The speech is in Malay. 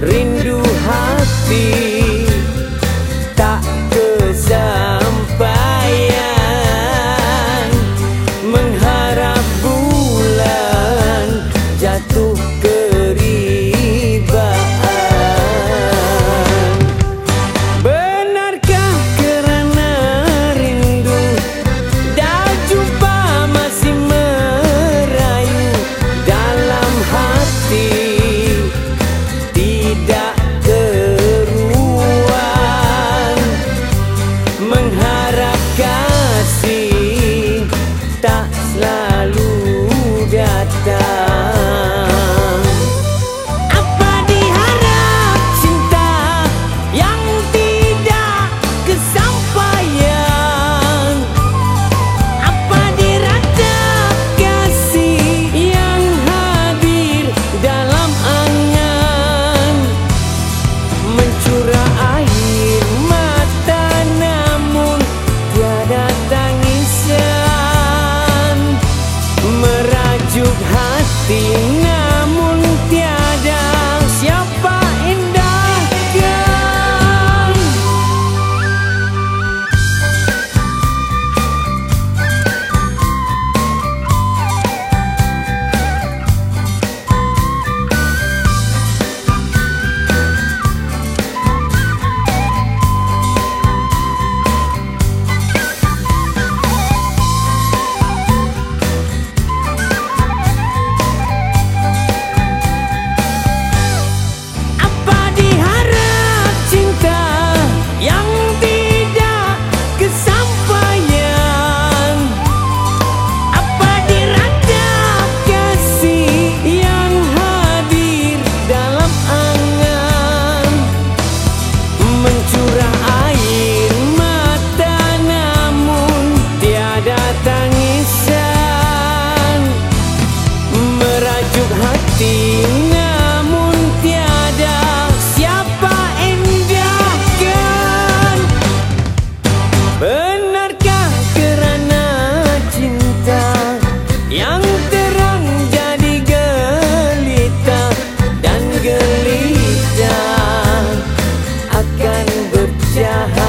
rindu hati. mengharap kasih. sejuk hati namun tiada siapa indahkan benarkah kerana cinta yang terang jadi gelita dan gelita akan bercahaya.